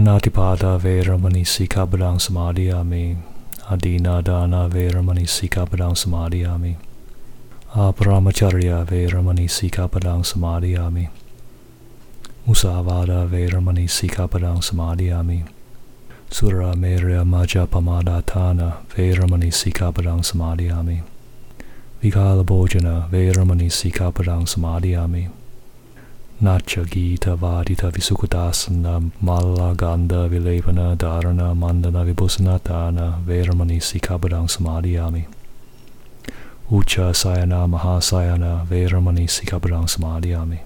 Anatipada Veramani Sikapadam Samadhiyami. Adina Dana Veramani Sikapadam Samadhiyami. aparamacharya Veramani Sikapadam Samadhiyami. Musavada Veramani Sikapadam Samadhiyami. Sura Merya Maja Pamadatana Veramani Sikapadam Samadhiyami. Vikala Bhojana Veramani Sikapadam Samadhiyami. Natcha Gita Vadita Visukutasana Malla Ganda Vilevana Dharana Mandana Vibhusanatana Veramani Sikabadang Samadhiyami Ucha Sayana Mahasayana Veramani Sikabadang Samadhiyami